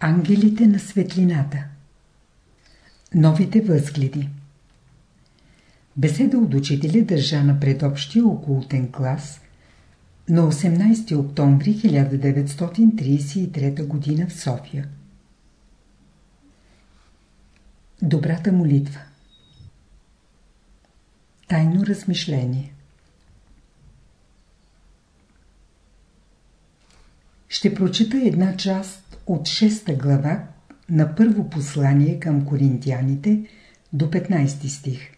Ангелите на светлината Новите възгледи Беседа от учителя държа на предобщия окултен клас на 18 октомври 1933 г. в София. Добрата молитва Тайно размишление Ще прочита една част от шеста глава на първо послание към коринтияните до 15 стих.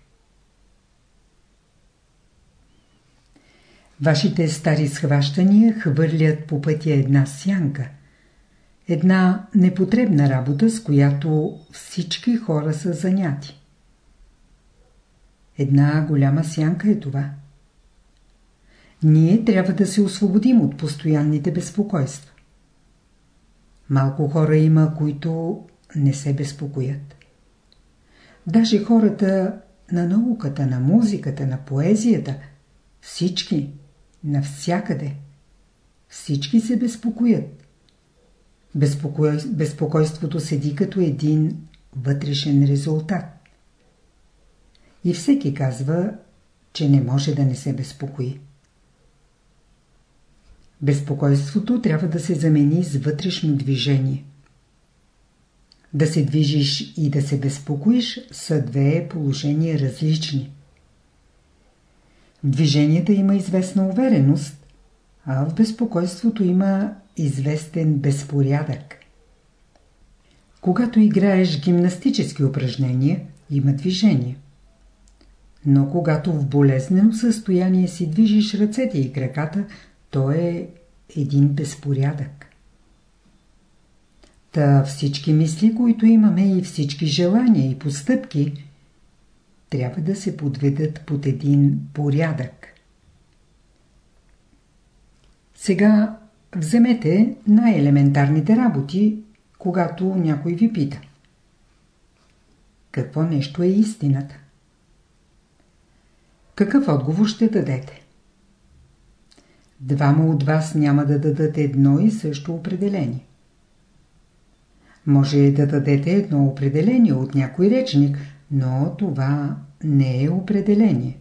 Вашите стари схващания хвърлят по пътя една сянка. Една непотребна работа, с която всички хора са заняти. Една голяма сянка е това. Ние трябва да се освободим от постоянните безпокойства. Малко хора има, които не се безпокоят. Даже хората на науката, на музиката, на поезията, всички, навсякъде, всички се безпокоят. Безпокой... Безпокойството седи като един вътрешен резултат. И всеки казва, че не може да не се безпокои. Безпокойството трябва да се замени с вътрешно движение. Да се движиш и да се безпокоиш са две положения различни. В движенията има известна увереност, а в безпокойството има известен безпорядък. Когато играеш гимнастически упражнения, има движение. Но когато в болезнено състояние си движиш ръцете и краката, то е един безпорядък. Та всички мисли, които имаме и всички желания и постъпки, трябва да се подведат под един порядък. Сега вземете най-елементарните работи, когато някой ви пита. Какво нещо е истината? Какъв отговор ще дадете? Двама от вас няма да дадат едно и също определение. Може да дадете едно определение от някой речник, но това не е определение.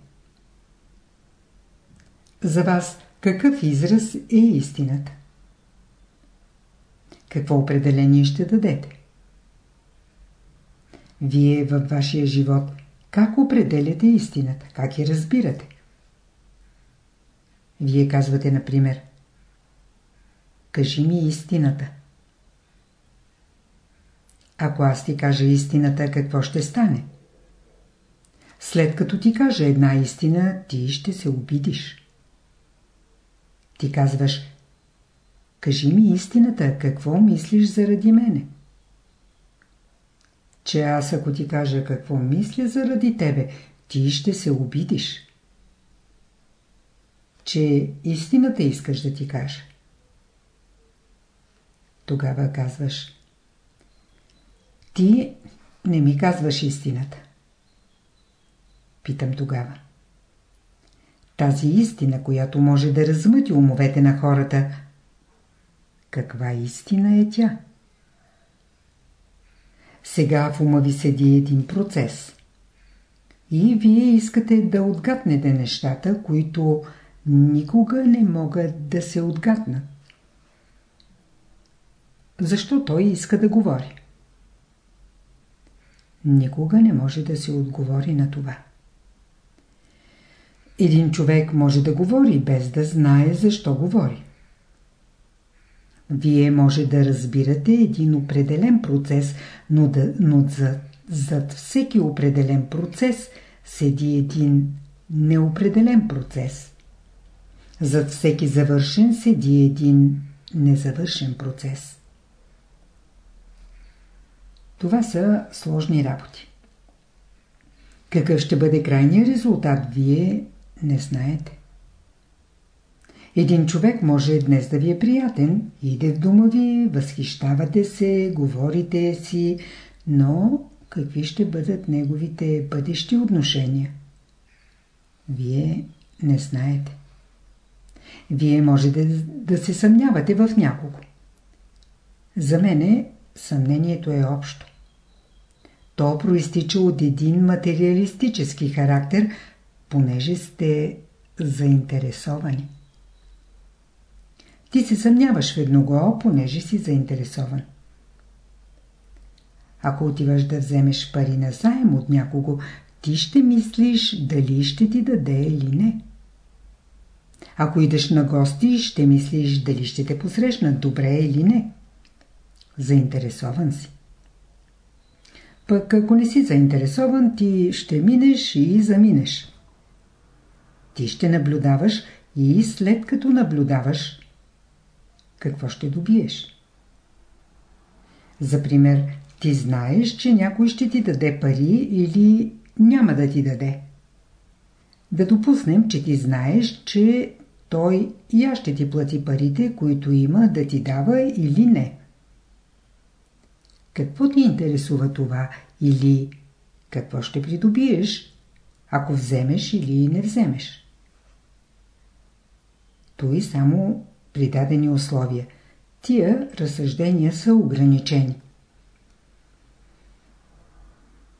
За вас какъв израз е истината? Какво определение ще дадете? Вие във вашия живот как определяте истината? Как я разбирате? Вие казвате, например, Кажи ми истината. Ако аз ти кажа истината, какво ще стане? След като ти кажа една истина, ти ще се обидиш. Ти казваш, кажи ми истината, какво мислиш заради мене? Че аз ако ти кажа какво мисля заради тебе, ти ще се обидиш че истината искаш да ти кажа. Тогава казваш Ти не ми казваш истината. Питам тогава. Тази истина, която може да размъти умовете на хората, каква истина е тя? Сега в ума ви седи един процес. И вие искате да отгаднете нещата, които никога не могат да се отгаднат. Защо той иска да говори? Никога не може да се отговори на това. Един човек може да говори без да знае защо говори. Вие може да разбирате един определен процес, но, да, но зад, зад всеки определен процес седи един неопределен процес. Зад всеки завършен седи един незавършен процес. Това са сложни работи. Какъв ще бъде крайният резултат, вие не знаете. Един човек може днес да ви е приятен, иде в дома ви, възхищавате се, говорите си, но какви ще бъдат неговите бъдещи отношения? Вие не знаете. Вие може да, да се съмнявате в някого. За мене съмнението е общо. То проистича от един материалистически характер, понеже сте заинтересовани. Ти се съмняваш в едного, понеже си заинтересован. Ако отиваш да вземеш пари на заем от някого, ти ще мислиш дали ще ти даде или не. Ако идеш на гости, ще мислиш дали ще те посрещнат добре или не. Заинтересован си. Пък ако не си заинтересован, ти ще минеш и заминеш. Ти ще наблюдаваш и след като наблюдаваш, какво ще добиеш? За пример, ти знаеш, че някой ще ти даде пари или няма да ти даде. Да допуснем, че ти знаеш, че той я ще ти плати парите, които има да ти дава или не. Какво ти интересува това или какво ще придобиеш, ако вземеш или не вземеш? Той само при дадени условия. Тия разсъждения са ограничени.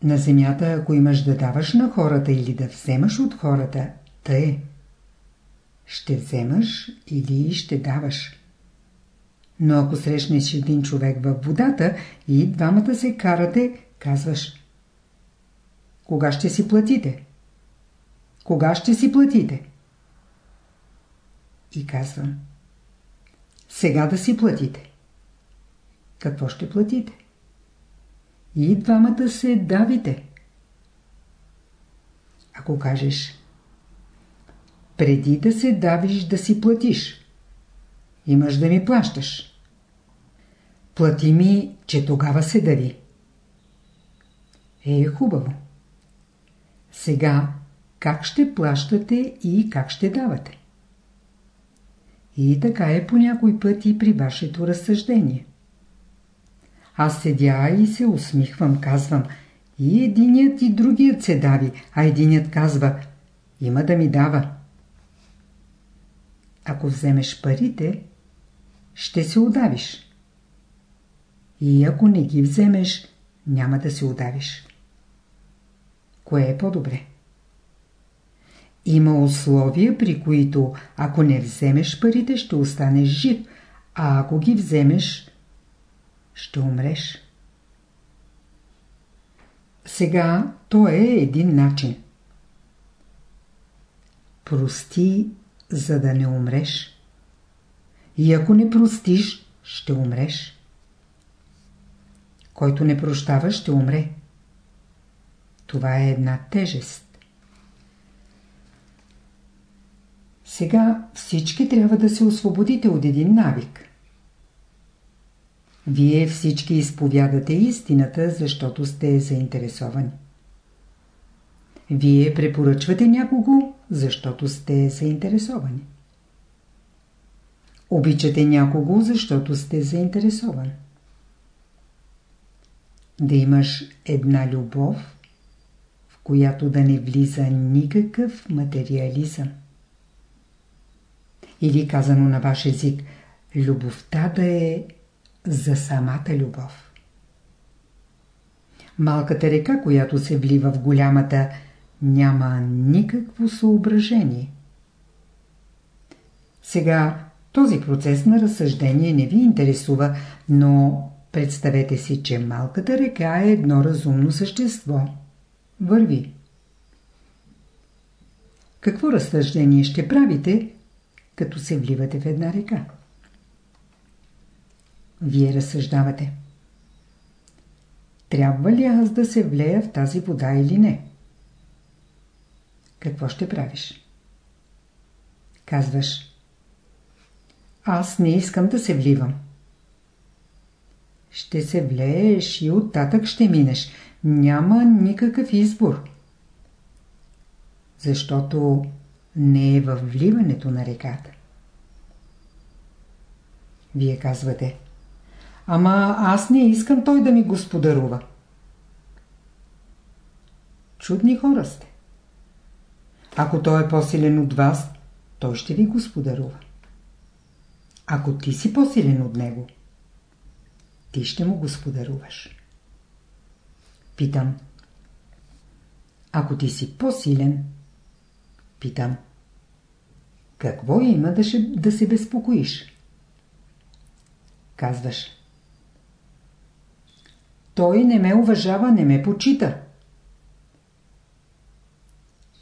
На земята, ако имаш да даваш на хората или да вземаш от хората, тъй. Ще вземаш или ще даваш. Но ако срещнеш един човек във водата и двамата се карате, казваш Кога ще си платите? Кога ще си платите? И казвам Сега да си платите. Какво ще платите? И двамата се давите. Ако кажеш преди да се давиш да си платиш, имаш да ми плащаш. Плати ми, че тогава се дави. Е, хубаво. Сега как ще плащате и как ще давате? И така е по някой път и при вашето разсъждение. Аз седя и се усмихвам, казвам и единият и другият се дави, а единият казва има да ми дава. Ако вземеш парите, ще се удавиш. И ако не ги вземеш, няма да се удавиш. Кое е по-добре? Има условия, при които ако не вземеш парите, ще останеш жив, а ако ги вземеш, ще умреш. Сега то е един начин. Прости, за да не умреш. И ако не простиш, ще умреш. Който не прощава, ще умре. Това е една тежест. Сега всички трябва да се освободите от един навик. Вие всички изповядате истината, защото сте заинтересовани. Вие препоръчвате някого, защото сте заинтересовани. Обичате някого, защото сте заинтересован. Да имаш една любов, в която да не влиза никакъв материализъм. Или казано на ваш език, любовта да е за самата любов. Малката река, която се влива в голямата, няма никакво съображение. Сега този процес на разсъждение не ви интересува, но представете си, че малката река е едно разумно същество. Върви. Какво разсъждение ще правите, като се вливате в една река? Вие разсъждавате. Трябва ли аз да се влея в тази вода или не? Какво ще правиш? Казваш. Аз не искам да се вливам. Ще се влееш и оттатък ще минеш. Няма никакъв избор. Защото не е във вливането на реката. Вие казвате. Ама аз не искам той да ми господарува. Чудни хора сте. Ако той е по-силен от вас, той ще ви господарува. Ако ти си по-силен от него, ти ще му господаруваш. Питам. Ако ти си по-силен, питам. Какво има да, ще, да се безпокоиш? Казваш. Той не ме уважава, не ме почита.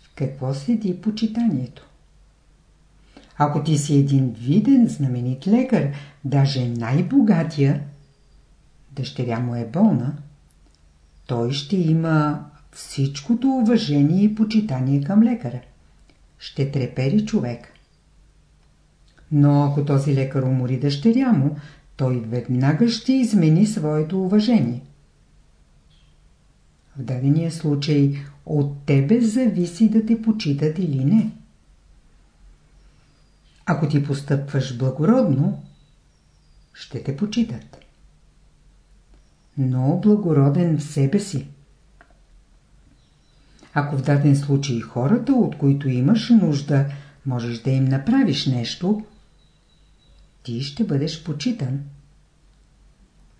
В какво седи почитанието? Ако ти си един виден, знаменит лекар, даже най-богатия, дъщеря му е болна, той ще има всичкото уважение и почитание към лекаря. Ще трепери човек. Но ако този лекар умори дъщеря му, той веднага ще измени своето уважение. В дадения случай от тебе зависи да те почитат или не. Ако ти постъпваш благородно, ще те почитат. Но благороден в себе си. Ако в даден случай хората, от които имаш нужда, можеш да им направиш нещо, ти ще бъдеш почитан.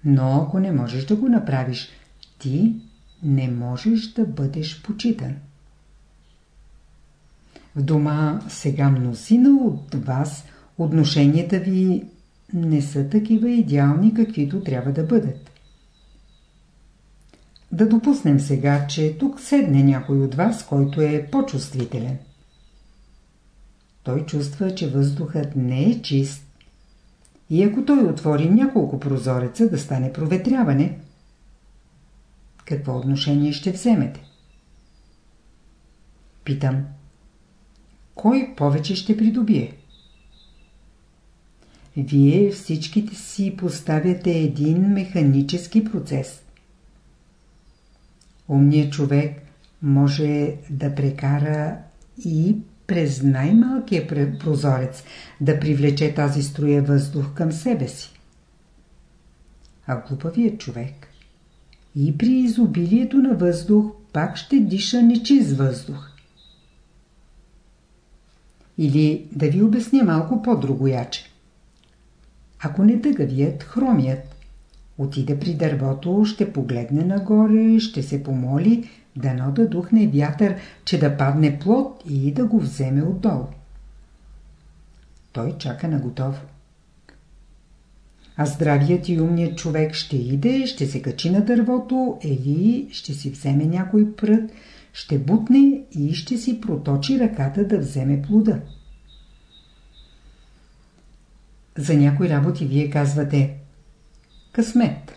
Но ако не можеш да го направиш, ти не можеш да бъдеш почитан. В дома сега мнозина от вас отношенията ви не са такива идеални, каквито трябва да бъдат. Да допуснем сега, че тук седне някой от вас, който е по-чувствителен. Той чувства, че въздухът не е чист. И ако той отвори няколко прозореца да стане проветряване, какво отношение ще вземете? Питам кой повече ще придобие? Вие всичките си поставяте един механически процес. Умният човек може да прекара и през най-малкия прозорец да привлече тази струя въздух към себе си. А глупавият човек и при изобилието на въздух пак ще диша нечист въздух. Или да ви обясня малко по-другояче. Ако не тъгавият, хромият, отиде при дървото, ще погледне нагоре, ще се помоли, дано да духне вятър, че да падне плод и да го вземе отдолу. Той чака на готово. А здравият и умният човек ще иде, ще се качи на дървото или ще си вземе някой прът, ще бутне и ще си проточи ръката да вземе плода. За някои работи вие казвате късмет.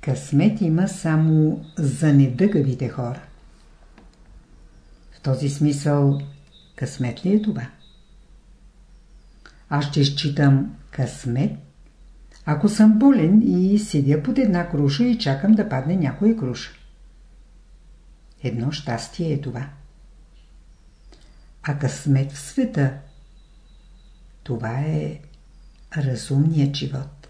Късмет има само за недъгавите хора. В този смисъл късмет ли е това? Аз ще считам късмет ако съм болен и седя под една круша и чакам да падне някоя круша. Едно щастие е това. А късмет в света, това е разумният живот.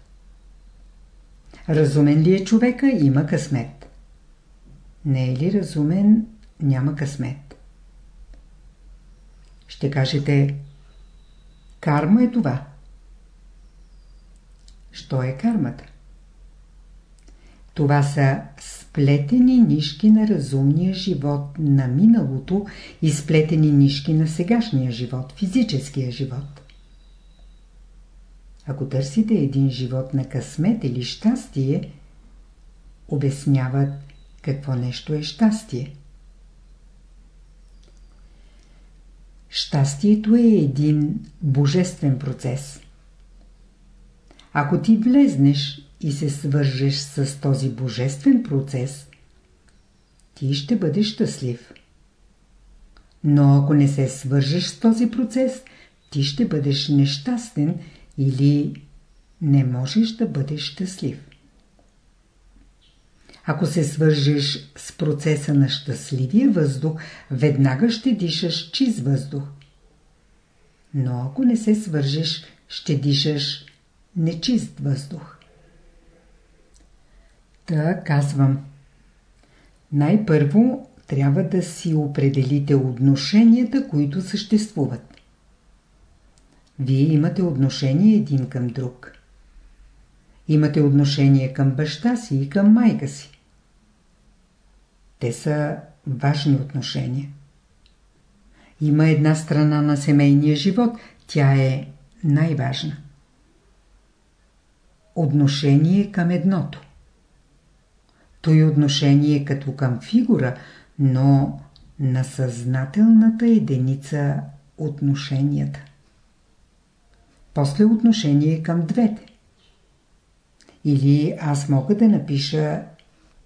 Разумен ли е човека, има късмет. Не е ли разумен, няма късмет. Ще кажете, карма е това. Що е кармата? Това са сплетени нишки на разумния живот на миналото и сплетени нишки на сегашния живот, физическия живот. Ако търсите един живот на късмет или щастие, обясняват какво нещо е щастие. Щастието е един божествен процес. Ако ти влезнеш и се свържеш с този божествен процес, ти ще бъдеш щастлив. Но ако не се свържеш с този процес, ти ще бъдеш нещастен или не можеш да бъдеш щастлив. Ако се свържеш с процеса на щастливия въздух, веднага ще дишаш чист въздух. Но ако не се свържеш, ще дишаш нечист въздух. Та казвам. Най-първо трябва да си определите отношенията, които съществуват. Вие имате отношение един към друг. Имате отношение към баща си и към майка си. Те са важни отношения. Има една страна на семейния живот, тя е най-важна. Отношение към едното. Той отношение като към фигура, но на съзнателната единица отношенията. После отношение към двете. Или аз мога да напиша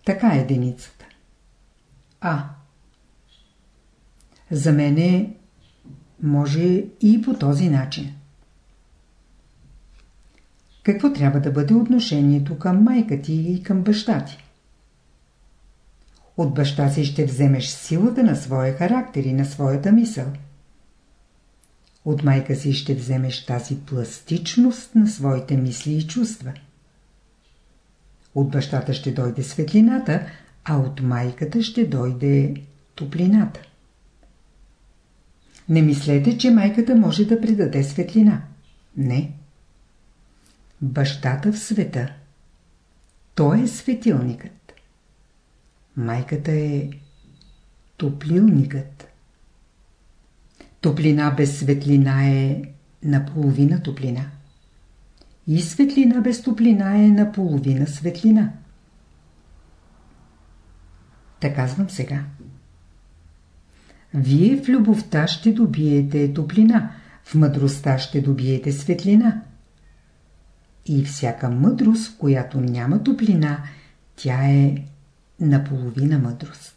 така единицата. А. За мене може и по този начин. Какво трябва да бъде отношението към майка ти и към баща ти? От баща си ще вземеш силата на своя характер и на своята мисъл. От майка си ще вземеш тази пластичност на своите мисли и чувства. От бащата ще дойде светлината, а от майката ще дойде топлината. Не мислете, че майката може да придаде светлина. Не. Бащата в света. Той е светилникът. Майката е топлилникът. Топлина без светлина е наполовина топлина. И светлина без топлина е наполовина светлина. Така казвам сега. Вие в любовта ще добиете топлина, в мъдростта ще добиете светлина. И всяка мъдрост, която няма топлина, тя е наполовина мъдрост.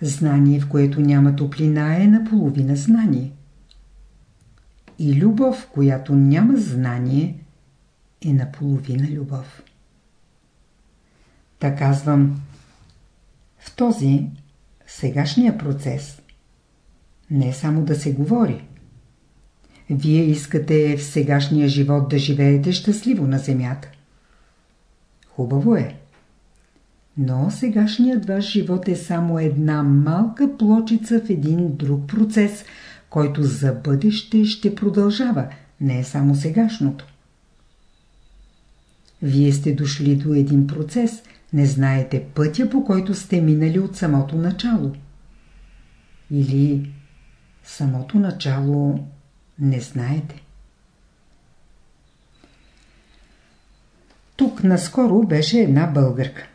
Знание, в което няма топлина, е наполовина знание. И любов, в която няма знание, е наполовина любов. Та казвам, в този сегашния процес не само да се говори. Вие искате в сегашния живот да живеете щастливо на земята. Хубаво е. Но сегашният ваш живот е само една малка плочица в един друг процес, който за бъдеще ще продължава, не е само сегашното. Вие сте дошли до един процес, не знаете пътя, по който сте минали от самото начало. Или самото начало не знаете. Тук наскоро беше една българка.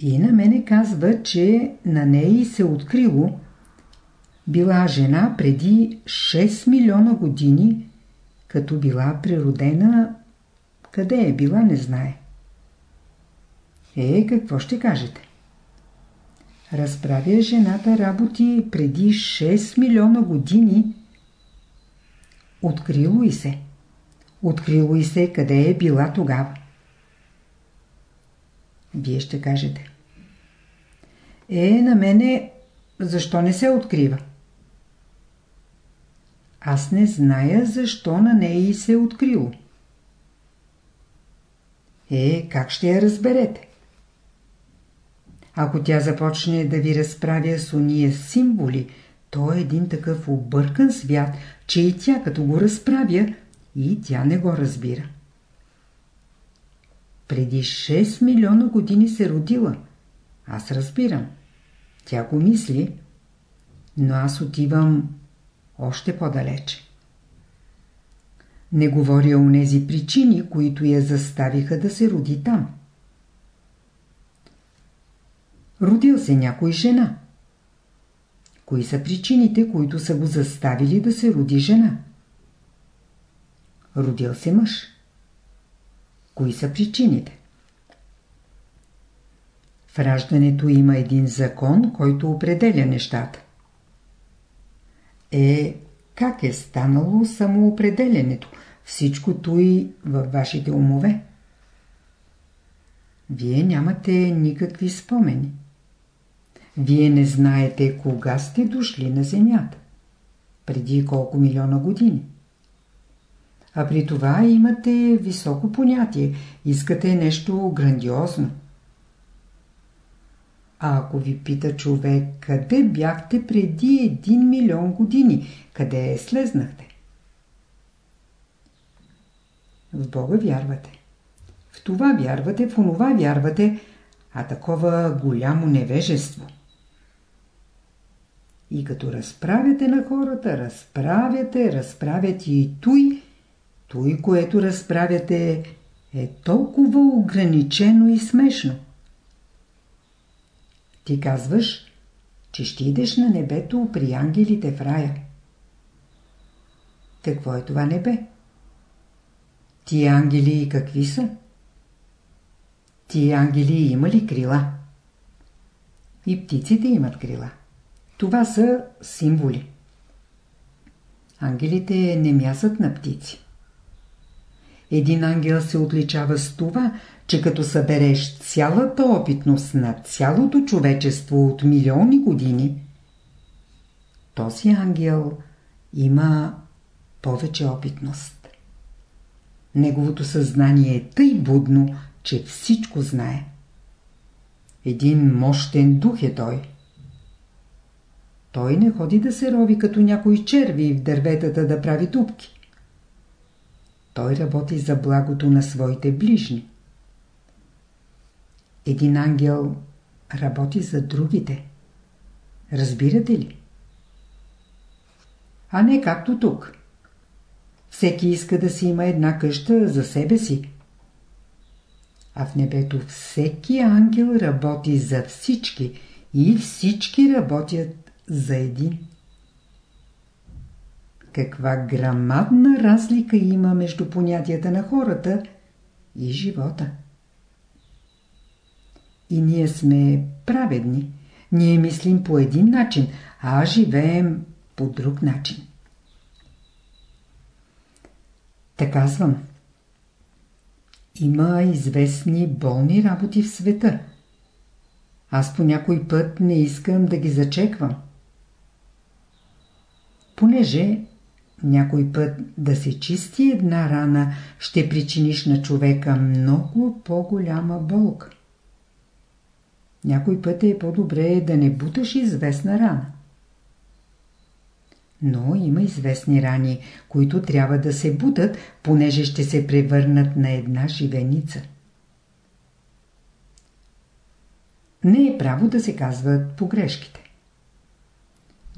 И на мене казва, че на нея се открило била жена преди 6 милиона години, като била природена, къде е била не знае. Е, какво ще кажете? Разправя жената работи преди 6 милиона години. Открило и се. Открило и се къде е била тогава. Вие ще кажете. Е, на мене защо не се открива? Аз не зная защо на нея и се е открило. Е, как ще я разберете? Ако тя започне да ви разправя с уния символи, то е един такъв объркан свят, че и тя като го разправя, и тя не го разбира. Преди 6 милиона години се родила. Аз разбирам. Тя го мисли, но аз отивам още по-далече. Не говоря о нези причини, които я заставиха да се роди там. Родил се някой жена. Кои са причините, които са го заставили да се роди жена? Родил се мъж. Кои са причините? В раждането има един закон, който определя нещата. Е, как е станало самоопределенето? Всичкото и във вашите умове. Вие нямате никакви спомени. Вие не знаете кога сте дошли на Земята. Преди колко милиона години. А при това имате високо понятие. Искате нещо грандиозно. А ако ви пита човек, къде бяхте преди един милион години, къде слезнахте? В Бога вярвате. В това вярвате, в онова вярвате, а такова голямо невежество. И като разправяте на хората, разправяте, разправяте и той, той, което разправяте, е толкова ограничено и смешно. Ти казваш, че ще идеш на небето при ангелите в рая. Какво е това небе? Тия ангели какви са? Тия ангели има ли крила? И птиците имат крила. Това са символи. Ангелите не мясат на птици. Един ангел се отличава с това, че като събереш цялата опитност на цялото човечество от милиони години, този ангел има повече опитност. Неговото съзнание е тъй будно, че всичко знае. Един мощен дух е той. Той не ходи да се рови като някой черви в дърветата да прави тупки. Той работи за благото на своите ближни. Един ангел работи за другите. Разбирате ли? А не както тук. Всеки иска да си има една къща за себе си. А в небето всеки ангел работи за всички и всички работят за един. Каква грамадна разлика има между понятията на хората и живота. И ние сме праведни. Ние мислим по един начин, а живеем по друг начин. Така казвам. Има известни болни работи в света. Аз по някой път не искам да ги зачеквам. Понеже някой път да се чисти една рана, ще причиниш на човека много по-голяма болка. Някой път е по-добре да не буташ известна рана. Но има известни рани, които трябва да се бутат, понеже ще се превърнат на една живеница. Не е право да се казват погрешките.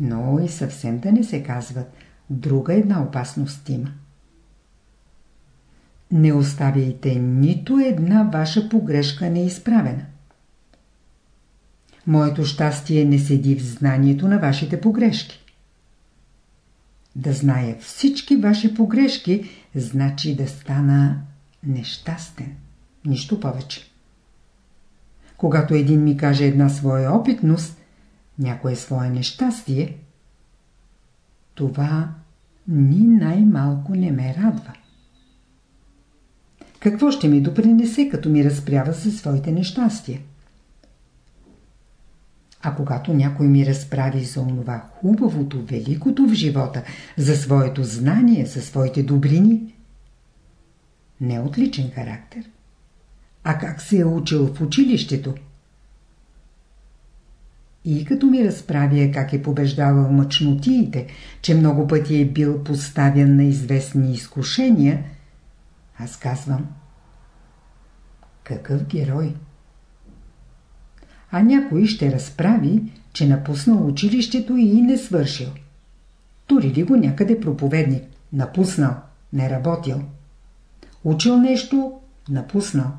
Но и съвсем да не се казват. Друга една опасност има. Не оставяйте нито една ваша погрешка неизправена. Моето щастие не седи в знанието на вашите погрешки. Да зная всички ваши погрешки, значи да стана нещастен. Нищо повече. Когато един ми каже една своя опитност, някое свое нещастие, това ни най-малко не ме радва. Какво ще ми допринесе, като ми разпрява за своите нещастия? А когато някой ми разправи за онова хубавото, великото в живота, за своето знание, за своите добрини, не отличен характер, а как се е учил в училището. И като ми разправя как е побеждавал мъчнотиите, че много пъти е бил поставен на известни изкушения, аз казвам, какъв герой! а някой ще разправи, че напуснал училището и не свършил. Турили го някъде проповедник, напуснал, не работил. Учил нещо, напуснал.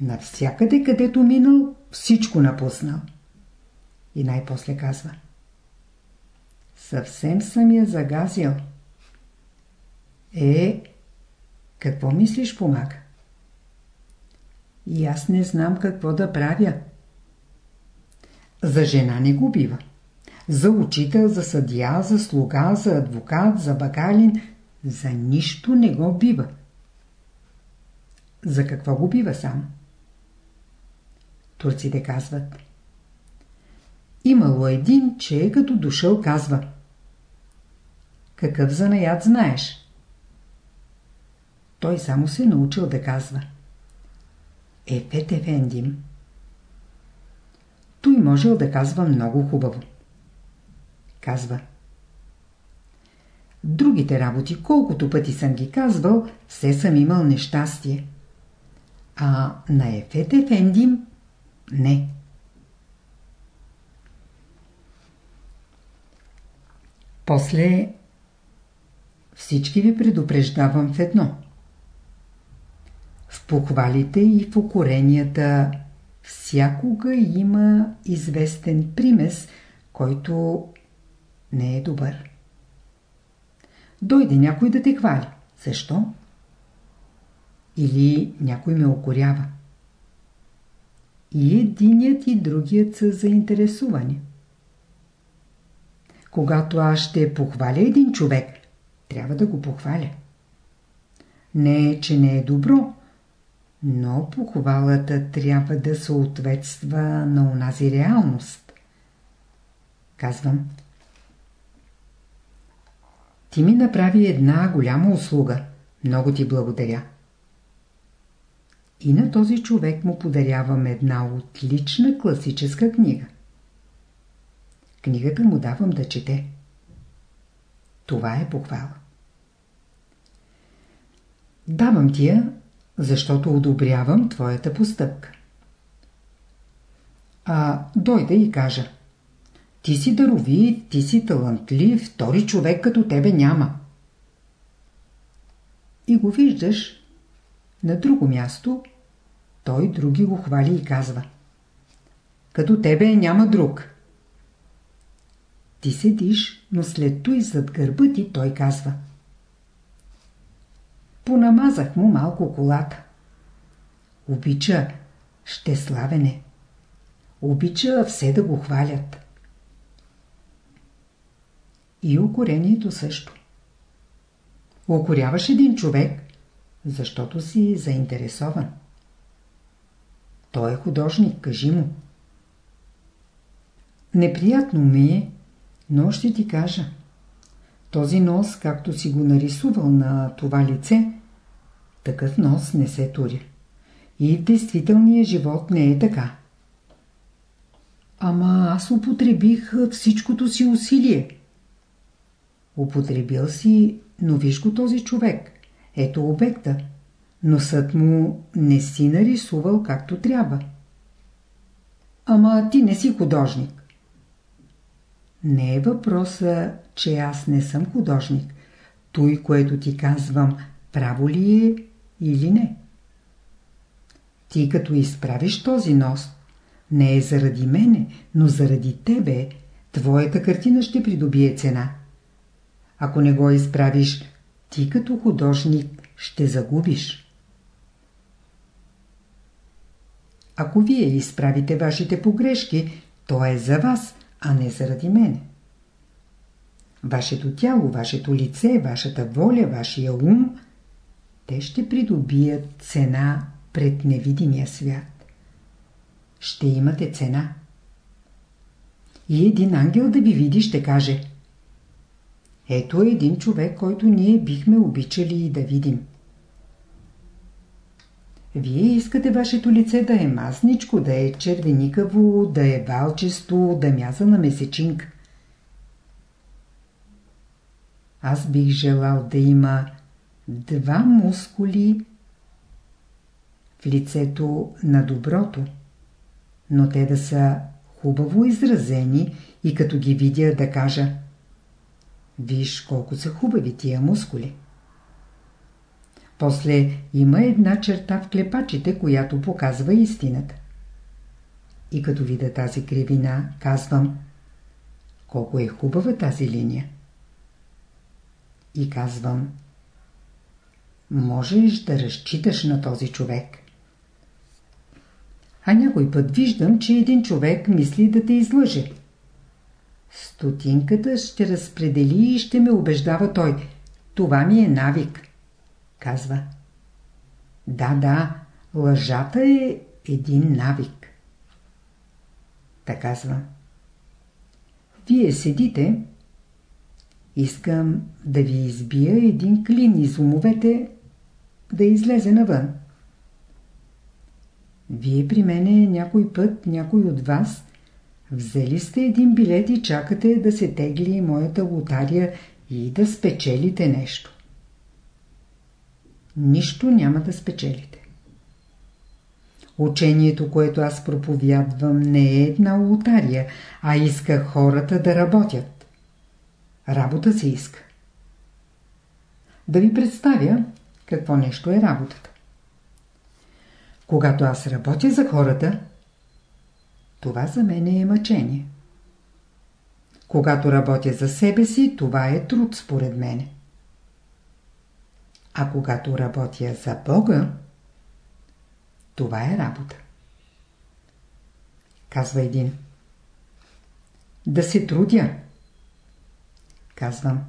Навсякъде, където минал, всичко напуснал. И най-после казва. Съвсем съм я загазил. Е, какво мислиш помага? И аз не знам какво да правя. За жена не го бива. За учител, за съдия, за слуга, за адвокат, за багалин, за нищо не го бива. За какво го бива сам? Турците казват. Имало един, че е като дошъл казва. Какъв занаят знаеш? Той само се научил да казва. Ефет Ефендим. Той можел да казва много хубаво. Казва. Другите работи, колкото пъти съм ги казвал, все съм имал нещастие. А на Ефет Ефендим – не. После всички ви предупреждавам в едно. В похвалите и в укоренията всякога има известен примес, който не е добър. Дойде някой да те хвали. Защо? Или някой ме окорява. И единият и другият са заинтересувани. Когато аз ще похваля един човек, трябва да го похваля. Не, че не е добро, но похвалата трябва да съответства на онази реалност. Казвам. Ти ми направи една голяма услуга. Много ти благодаря. И на този човек му подарявам една отлична класическа книга. Книгата му давам да чете. Това е похвала. Давам ти я, защото одобрявам твоята постъпка. А дойде и кажа Ти си дарови, ти си талантлив, втори човек като тебе няма. И го виждаш на друго място, той други го хвали и казва Като тебе няма друг. Ти седиш, но след той зад гърба ти той казва Понамазах му малко колата. Обича, ще славене. Обича все да го хвалят. И укорението също. Укоряваш един човек, защото си заинтересован. Той е художник, кажи му. Неприятно ми е, но ще ти кажа. Този нос, както си го нарисувал на това лице, такъв нос не се туря. И в действителния живот не е така. Ама аз употребих всичкото си усилие. Употребил си, но виж го този човек. Ето обекта. Носът му не си нарисувал както трябва. Ама ти не си художник. Не е въпроса, че аз не съм художник. Той, което ти казвам, право ли е или не? Ти като изправиш този нос, не е заради мене, но заради тебе, твоята картина ще придобие цена. Ако не го изправиш, ти като художник ще загубиш. Ако вие изправите вашите погрешки, то е за вас, а не заради мене. Вашето тяло, вашето лице, вашата воля, вашия ум, те ще придобият цена пред невидимия свят. Ще имате цена. И един ангел да ви види ще каже Ето един човек, който ние бихме обичали и да видим. Вие искате вашето лице да е мазничко, да е червеникаво, да е валчесто, да мяза на месечинка. Аз бих желал да има два мускули в лицето на доброто, но те да са хубаво изразени и като ги видя да кажа Виж колко са хубави тия мускули. После има една черта в клепачите, която показва истината. И като видя тази кривина, казвам, колко е хубава тази линия. И казвам, можеш да разчиташ на този човек. А някой път виждам, че един човек мисли да те излъже. Стотинката ще разпредели и ще ме убеждава той. Това ми е навик казва. Да, да, лъжата е един навик. Та казва. Вие седите, искам да ви избия един клин из умовете, да излезе навън. Вие при мене някой път, някой от вас, взели сте един билет и чакате да се тегли моята лотария и да спечелите нещо. Нищо няма да спечелите. Учението, което аз проповядвам, не е една лотария, а иска хората да работят. Работа се иска. Да ви представя какво нещо е работата. Когато аз работя за хората, това за мен е мъчение. Когато работя за себе си, това е труд според мене. А когато работя за Бога, това е работа. Казва един. Да се трудя. Казвам.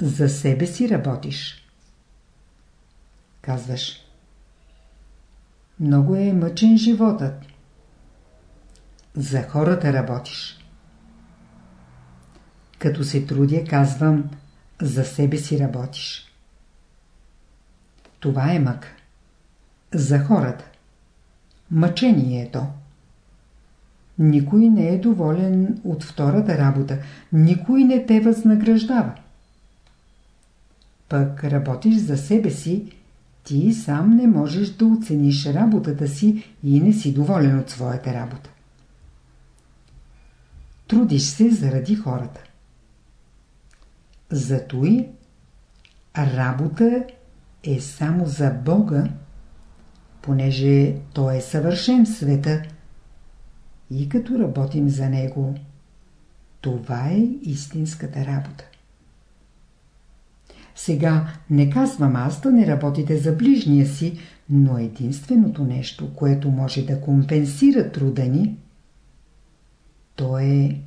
За себе си работиш. Казваш. Много е мъчен животът. За хората работиш. Като се трудя, казвам, за себе си работиш. Това е мък. За хората. Мъчение е то. Никой не е доволен от втората работа. Никой не те възнаграждава. Пък работиш за себе си, ти сам не можеш да оцениш работата си и не си доволен от своята работа. Трудиш се заради хората. Зато и работа е само за Бога, понеже Той е съвършен в света и като работим за Него, това е истинската работа. Сега не казвам аз да не работите за ближния си, но единственото нещо, което може да компенсира труда ни, то е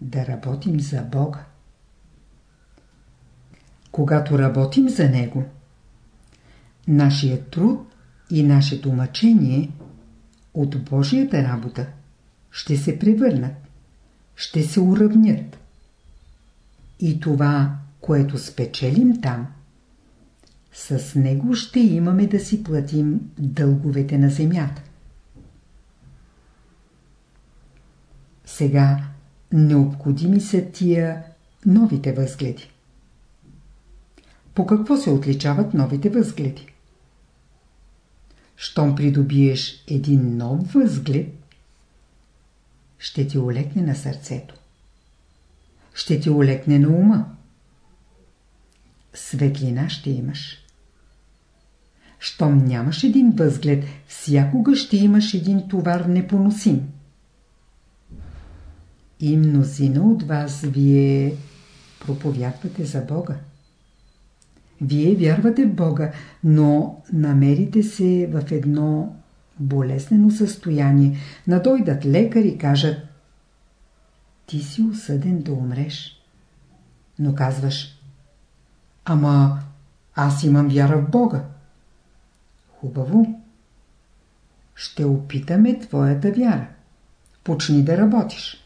да работим за Бога. Когато работим за Него, нашият труд и нашето мъчение от Божията работа ще се превърнат, ще се уравнят. И това, което спечелим там, с него ще имаме да си платим дълговете на земята. Сега необходими са тия новите възгледи. По какво се отличават новите възгледи? Щом придобиеш един нов възглед, ще ти олекне на сърцето. Ще ти олекне на ума. Светлина ще имаш. Щом нямаш един възглед, всякога ще имаш един товар непоносим. И мнозина от вас вие проповядвате за Бога. Вие вярвате в Бога, но намерите се в едно болезнено състояние. Надойдат лекари и кажат Ти си осъден да умреш. Но казваш Ама аз имам вяра в Бога. Хубаво. Ще опитаме твоята вяра. Почни да работиш.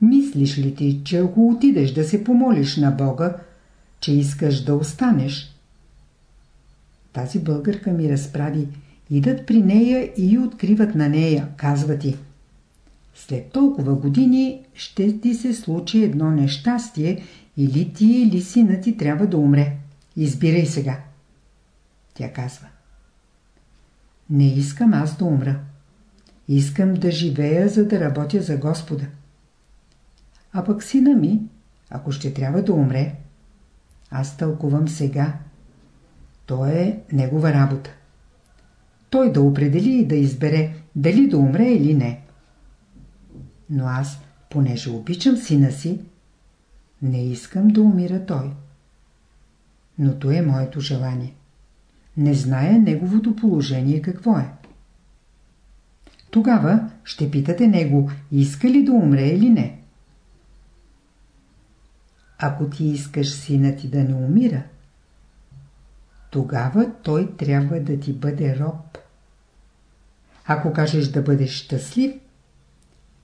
Мислиш ли ти, че ако отидеш да се помолиш на Бога, че искаш да останеш? Тази българка ми разправи. Идат при нея и откриват на нея, казва ти. След толкова години ще ти се случи едно нещастие или ти или сина ти трябва да умре. Избирай сега. Тя казва. Не искам аз да умра. Искам да живея, за да работя за Господа. А пък сина ми, ако ще трябва да умре, аз тълкувам сега. То е негова работа. Той да определи и да избере дали да умре или не. Но аз, понеже обичам сина си, не искам да умира той. Но то е моето желание. Не зная неговото положение какво е. Тогава ще питате него, иска ли да умре или не. Ако ти искаш сина ти да не умира, тогава той трябва да ти бъде роб. Ако кажеш да бъдеш щастлив,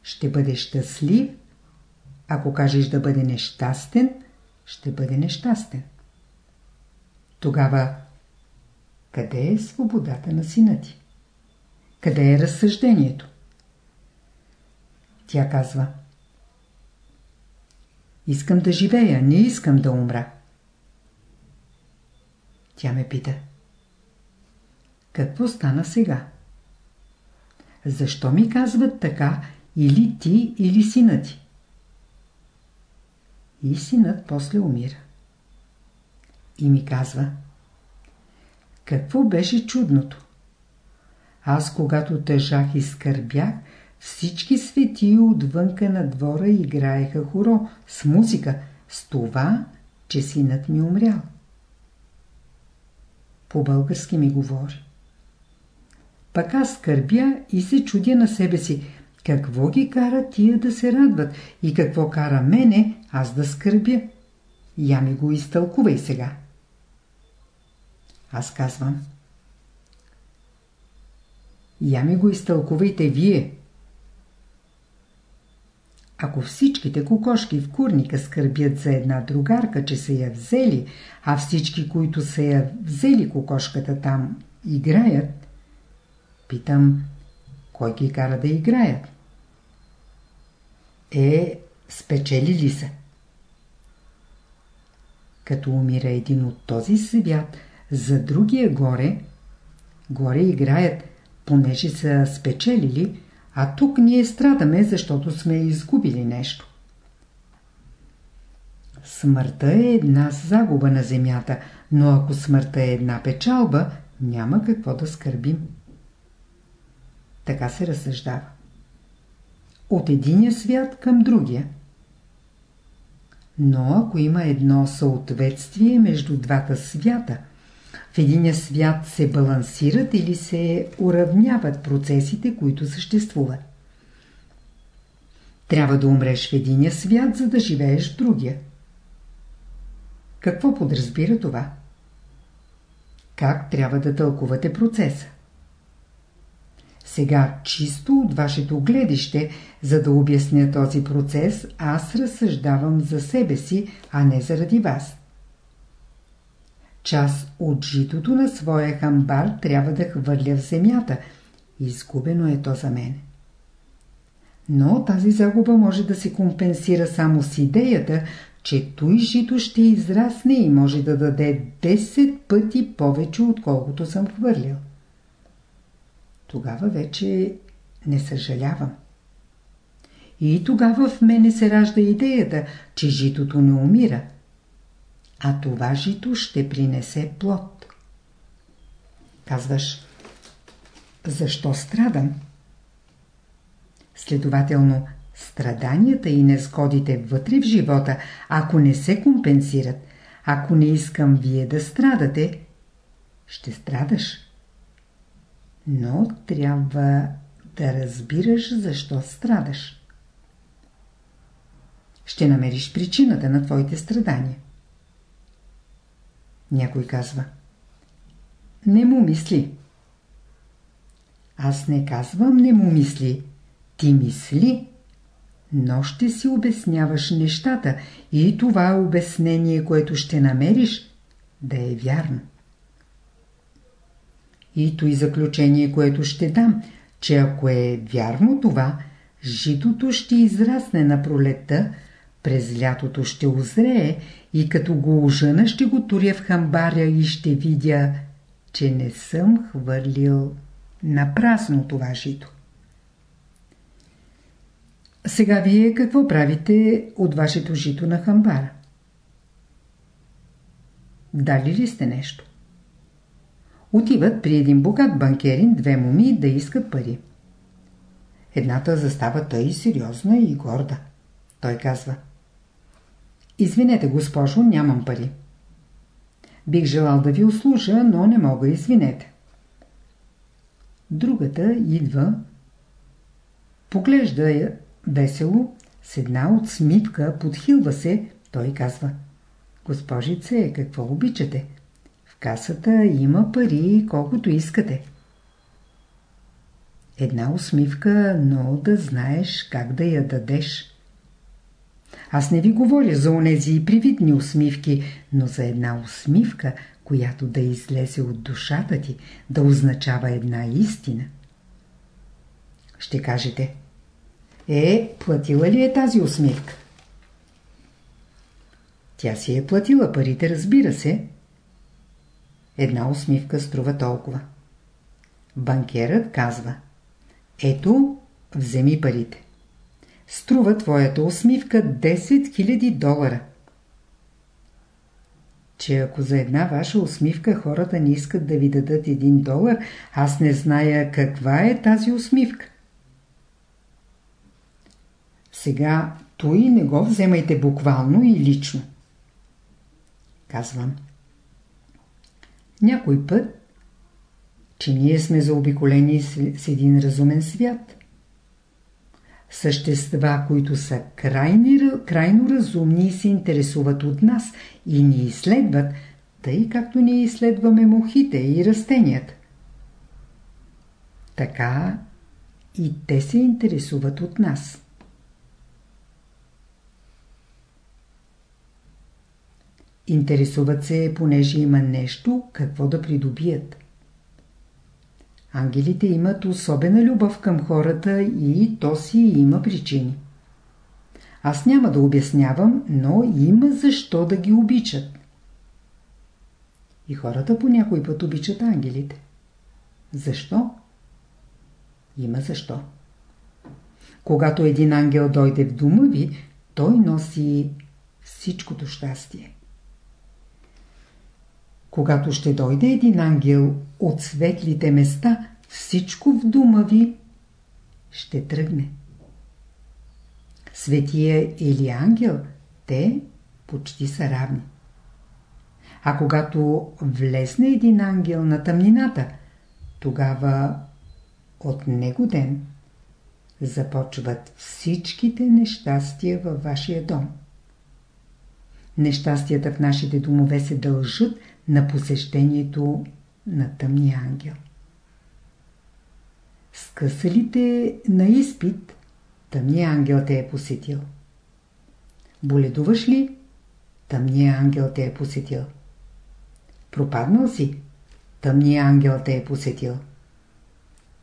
ще бъде щастлив. Ако кажеш да бъде нещастен, ще бъде нещастен. Тогава, къде е свободата на сина ти? Къде е разсъждението? Тя казва Искам да живея, не искам да умра. Тя ме пита. Какво стана сега? Защо ми казват така или ти, или сина ти? И синът после умира. И ми казва. Какво беше чудното? Аз, когато тъжах и скърбях, всички свети отвънка на двора играеха хоро с музика, с това, че синът ми умрял. По-български ми говори. Пък аз скърбя и се чудя на себе си, какво ги кара тия да се радват и какво кара мене аз да скърбя. Я ми го изтълкувай сега. Аз казвам. Я ми го изтълкувайте вие. Ако всичките кокошки в курника скърбят за една другарка, че са я взели, а всички, които са я взели кокошката там, играят, питам, кой ги кара да играят? Е, спечели ли са? Като умира един от този свят, за другия горе, горе играят, понеже са спечелили, а тук ние страдаме, защото сме изгубили нещо. Смъртта е една загуба на земята, но ако смъртта е една печалба, няма какво да скърбим. Така се разсъждава. От единия свят към другия. Но ако има едно съответствие между двата свята – в единия свят се балансират или се уравняват процесите, които съществуват. Трябва да умреш в единия свят, за да живееш в другия. Какво подразбира това? Как трябва да тълкувате процеса? Сега, чисто от вашето гледище, за да обясня този процес, аз разсъждавам за себе си, а не заради вас част от житото на своя хамбар трябва да хвърля в земята. Изгубено е то за мен. Но тази загуба може да се компенсира само с идеята, че той жито ще израсне и може да даде 10 пъти повече, отколкото съм хвърлял. Тогава вече не съжалявам. И тогава в мене се ражда идеята, че житото не умира – а това жито ще принесе плод. Казваш, защо страдам? Следователно, страданията и незгодите вътре в живота, ако не се компенсират, ако не искам вие да страдате, ще страдаш. Но трябва да разбираш защо страдаш. Ще намериш причината на твоите страдания. Някой казва. Не му мисли. Аз не казвам не му мисли. Ти мисли, но ще си обясняваш нещата и това обяснение, което ще намериш, да е вярно. И и заключение, което ще дам, че ако е вярно това, житото ще израсне на пролетта, през лятото ще озрее и като го ожена ще го туря в хамбаря и ще видя, че не съм хвърлил на празно това жито. Сега вие какво правите от вашето жито на хамбара? Дали ли сте нещо? Отиват при един богат банкерин две моми да искат пари. Едната застава тъй сериозна и горда. Той казва – Извинете, госпожо, нямам пари. Бих желал да ви услужа, но не мога, извинете. Другата идва, поглежда я весело, с една от смитка, подхилва се, той казва Госпожице, какво обичате? В касата има пари, колкото искате. Една усмивка, но да знаеш как да я дадеш. Аз не ви говоря за онези привидни усмивки, но за една усмивка, която да излезе от душата ти, да означава една истина. Ще кажете, е, платила ли е тази усмивка? Тя си е платила парите, разбира се. Една усмивка струва толкова. Банкерът казва Ето, вземи парите. Струва твоята усмивка 10 000 долара. Че ако за една ваша усмивка хората не искат да ви дадат 1 долар, аз не зная каква е тази усмивка. Сега той не го вземайте буквално и лично. Казвам. Някой път, че ние сме заобиколени с един разумен свят. Същества, които са крайни, крайно разумни и се интересуват от нас и ни изследват, тъй както ние изследваме мухите и растенията. Така и те се интересуват от нас. Интересуват се, понеже има нещо, какво да придобият. Ангелите имат особена любов към хората и то си има причини. Аз няма да обяснявам, но има защо да ги обичат. И хората по някой път обичат ангелите. Защо? Има защо. Когато един ангел дойде в дума ви, той носи всичкото щастие. Когато ще дойде един ангел от светлите места, всичко в дума ви ще тръгне. Светия или ангел, те почти са равни. А когато влезне един ангел на тъмнината, тогава от него ден започват всичките нещастия във вашия дом. Нещастията в нашите домове се дължат на посещението на тъмния ангел. Скъсалите на изпит, тъмния ангел те е посетил. Боледуваш ли? Тъмния ангел те е посетил. Пропаднал си? Тъмния ангел те е посетил.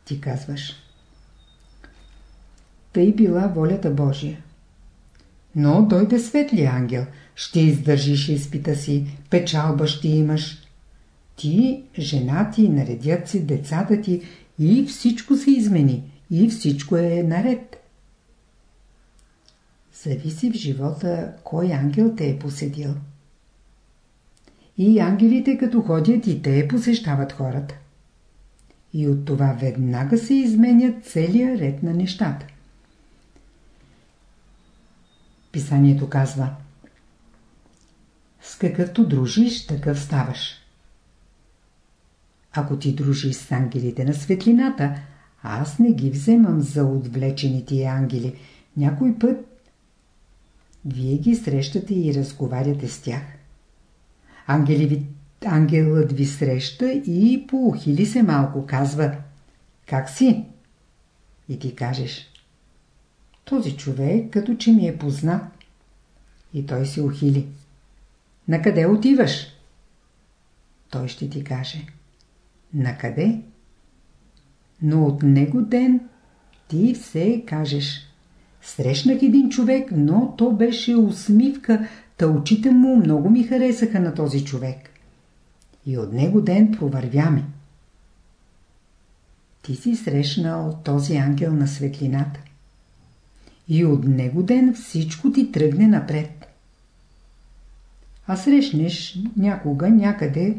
Ти казваш. Тъй била волята Божия. Но дойде светлия ангел. Ще издържиш изпита си, печалба ще имаш. Ти, жена ти, наредят си, децата ти и всичко се измени. И всичко е наред. Зависи в живота кой ангел те е поседил. И ангелите като ходят и те посещават хората. И от това веднага се изменят целият ред на нещата. Писанието казва С какъвто дружиш, такъв ставаш. Ако ти дружиш с ангелите на светлината, аз не ги вземам за отвлечените ангели. Някой път вие ги срещате и разговаряте с тях. Ангели ви, ангелът ви среща и поухили се малко, казва Как си? И ти кажеш този човек като че ми е познат. И той се ухили. Накъде отиваш? Той ще ти каже. Накъде? Но от него ден ти все кажеш. Срещнах един човек, но то беше усмивка, та очите му много ми харесаха на този човек. И от него ден провървяме. Ти си срещнал този ангел на светлината и от него ден всичко ти тръгне напред. А срещнеш някога някъде,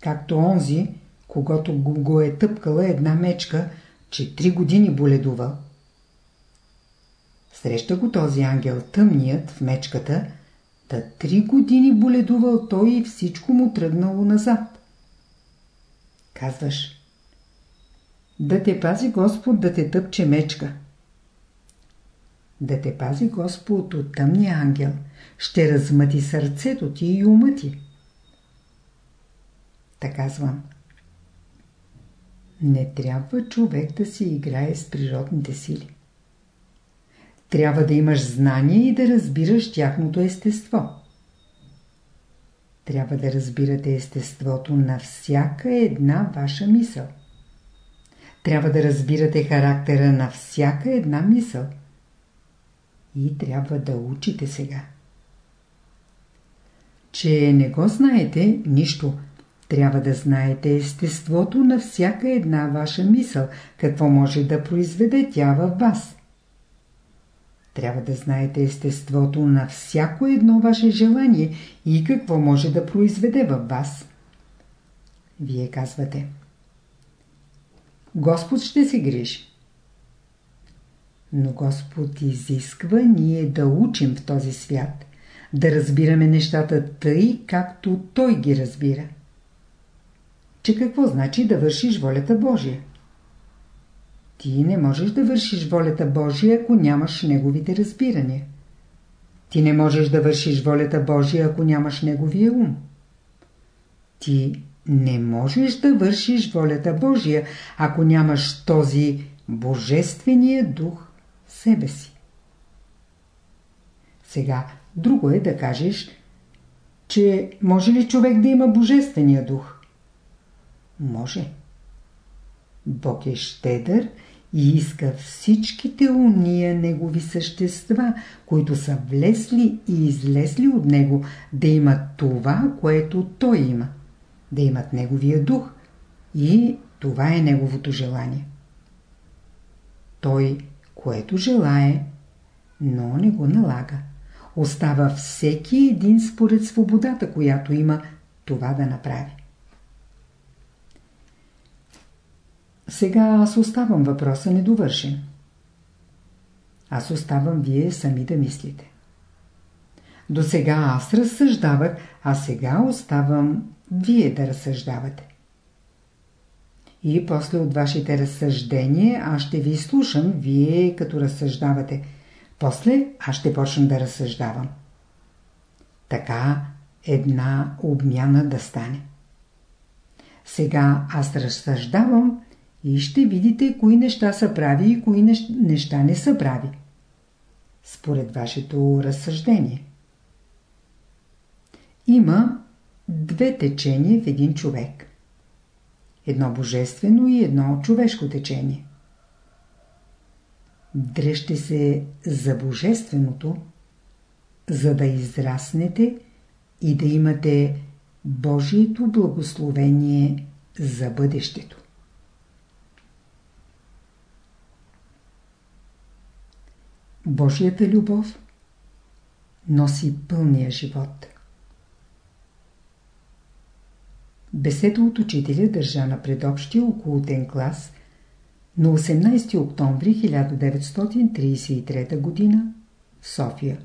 както онзи, когато го е тъпкала една мечка, че три години боледува. Среща го този ангел тъмният в мечката, та три години боледувал той и всичко му тръгнало назад. Казваш, да те пази Господ да те тъпче мечка да те пази Господ от тъмния ангел, ще размъти сърцето ти и ума ти. Та казвам. Не трябва човек да си играе с природните сили. Трябва да имаш знание и да разбираш тяхното естество. Трябва да разбирате естеството на всяка една ваша мисъл. Трябва да разбирате характера на всяка една мисъл. И трябва да учите сега. че не го знаете нищо. Трябва да знаете естеството на всяка една ваша мисъл, какво може да произведе тя във вас. Трябва да знаете естеството на всяко едно ваше желание и какво може да произведе във вас. Вие казвате Господ ще се грижи. Но Господ изисква ние да учим в този свят, да разбираме нещата тъй, както Той ги разбира. Че какво значи да вършиш волята Божия? Ти не можеш да вършиш волята Божия, ако нямаш неговите разбирания. Ти не можеш да вършиш волята Божия, ако нямаш неговия ум. Ти не можеш да вършиш волята Божия, ако нямаш този Божествения дух себе си. Сега, друго е да кажеш, че може ли човек да има Божествения дух? Може. Бог е щедър и иска всичките уния негови същества, които са влезли и излезли от него, да имат това, което той има, да имат неговия дух и това е неговото желание. Той, което желае, но не го налага. Остава всеки един според свободата, която има това да направи. Сега аз оставам въпроса недовършен. Аз оставам вие сами да мислите. До сега аз разсъждавах, а сега оставам вие да разсъждавате. И после от вашите разсъждения аз ще ви слушам, вие като разсъждавате. После аз ще почна да разсъждавам. Така една обмяна да стане. Сега аз разсъждавам, и ще видите кои неща са прави и кои неща не са прави. Според вашето разсъждение. Има две течения в един човек. Едно божествено и едно човешко течение. Дръжте се за божественото, за да израснете и да имате Божието благословение за бъдещето. Божията любов носи пълния живот. Беседа от учителя държа на предобщия околотен клас на 18 октомври 1933 г. в София.